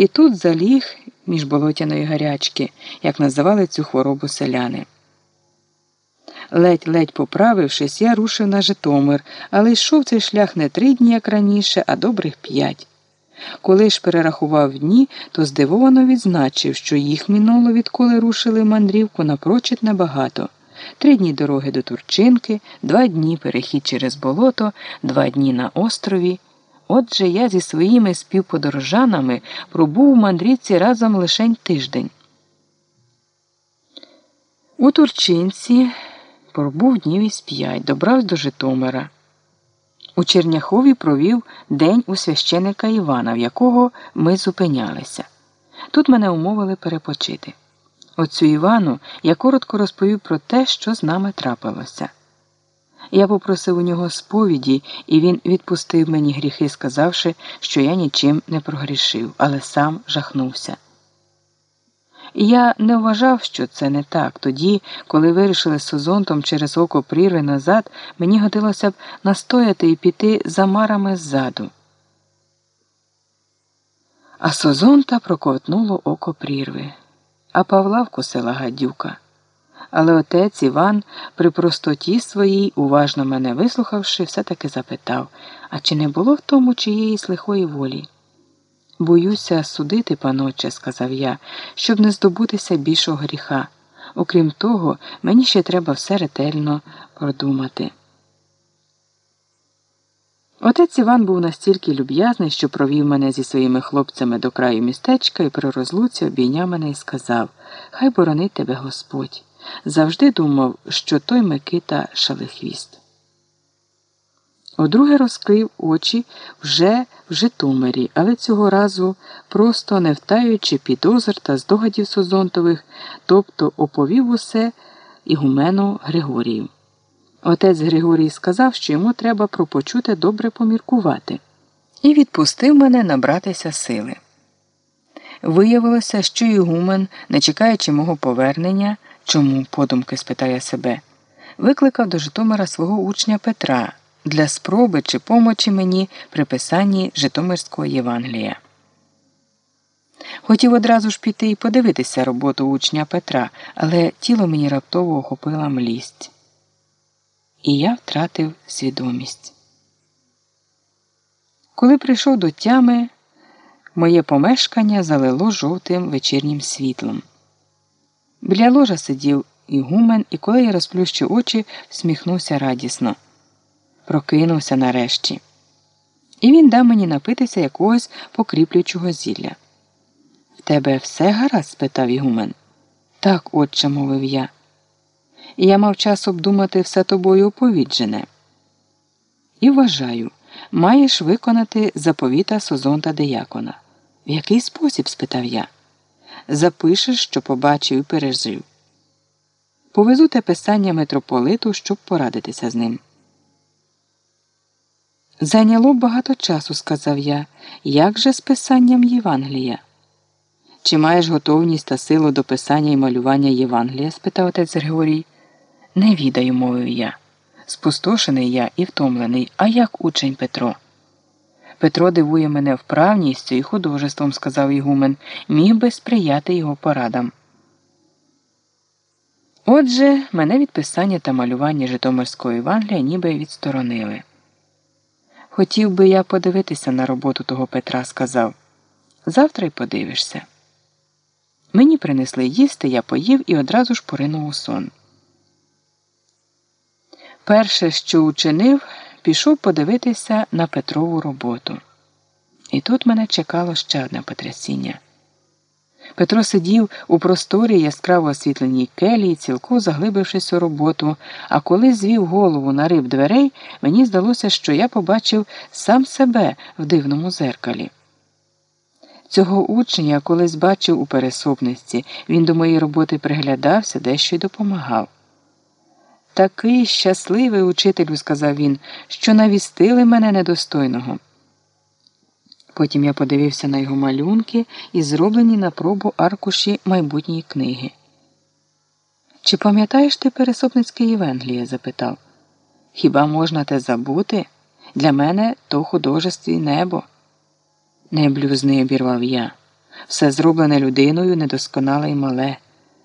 і тут заліг між болотяної гарячки, як називали цю хворобу селяни. Ледь-ледь поправившись, я рушив на Житомир, але йшов цей шлях не три дні, як раніше, а добрих п'ять. Коли ж перерахував дні, то здивовано відзначив, що їх минуло, відколи рушили мандрівку напрочуд небагато. Три дні дороги до Турчинки, два дні перехід через болото, два дні на острові. Отже, я зі своїми співподорожанами пробув у мандрівці разом лишень тиждень. У Турчинці пробув днів із п'ять, добрався до Житомира. У Черняхові провів день у священика Івана, в якого ми зупинялися. Тут мене умовили перепочити. Оцю Івану я коротко розповів про те, що з нами трапилося. Я попросив у нього сповіді, і він відпустив мені гріхи, сказавши, що я нічим не прогрішив, але сам жахнувся. Я не вважав, що це не так. Тоді, коли вирішили з Созонтом через око прірви назад, мені годилося б настояти і піти за марами ззаду. А Созонта проковтнуло око прірви, а Павла вкусила гадюка. Але отець Іван, при простоті своїй, уважно мене вислухавши, все таки запитав а чи не було в тому чиєїсь лихої волі? Боюся судити, паноче, сказав я, щоб не здобутися більшого гріха. Окрім того, мені ще треба все ретельно продумати. Отець Іван був настільки люб'язний, що провів мене зі своїми хлопцями до краю містечка і при розлуці обійняв мене і сказав Хай боронить тебе Господь. Завжди думав, що той Микита шалихвіст. Удруге розкрив очі вже в Житомирі, але цього разу, просто не втаючи підозр та здогадів Созонтових, тобто оповів усе ігумену Григорію. Отець Григорій сказав, що йому треба пропочути добре поміркувати, і відпустив мене набратися сили. Виявилося, що Ігумен, не чекаючи мого повернення, чому подумки спитає себе, викликав до Житомира свого учня Петра для спроби чи помочі мені при писанні Житомирського Євангелія. Хотів одразу ж піти і подивитися роботу учня Петра, але тіло мені раптово охопила млість. І я втратив свідомість. Коли прийшов до тями, моє помешкання залило жовтим вечірнім світлом. Біля ложа сидів ігумен, і коли я розплющив очі, всміхнувся радісно прокинувся нарешті. І він дав мені напитися якогось покріплюючого зілля. В тебе все гаразд? спитав Ігумен. Так, отче, мовив я. І я мав час обдумати все тобою оповіджене. І вважаю, маєш виконати заповіта Созонта Деякона. В який спосіб? спитав я. Запишеш, що побачив і пережив. Повезу те писання митрополиту, щоб порадитися з ним. Зайняло багато часу, сказав я, як же з писанням Євангелія? Чи маєш готовність та силу до писання і малювання Євангелія? спитав отець Григорій. Не відаю, мовив я. Спустошений я і втомлений, а як учень Петро. Петро дивує мене вправністю і художеством, сказав Ігумен, міг би сприяти його порадам. Отже, мене від писання та малювання Житомирського Євангелія ніби відсторонили. Хотів би я подивитися на роботу того Петра, сказав. Завтра й подивишся. Мені принесли їсти, я поїв і одразу ж поринув у сон. Перше, що учинив, пішов подивитися на Петрову роботу. І тут мене чекало ще одне потрясіння. Петро сидів у просторі яскраво освітленій келії, цілку заглибившись у роботу, а коли звів голову на риб дверей, мені здалося, що я побачив сам себе в дивному зеркалі. Цього учня я колись бачив у пересопниці, він до моєї роботи приглядався, дещо й допомагав. Такий щасливий учителю, сказав він, що навістили мене недостойного. Потім я подивився на його малюнки і зроблені на пробу аркуші майбутньої книги. Чи пам'ятаєш ти Пересопницьке Євангеліє? запитав. Хіба можна те забути? Для мене то художество і небо. Не блюзни, обірвав я. все зроблене людиною недосконале й мале.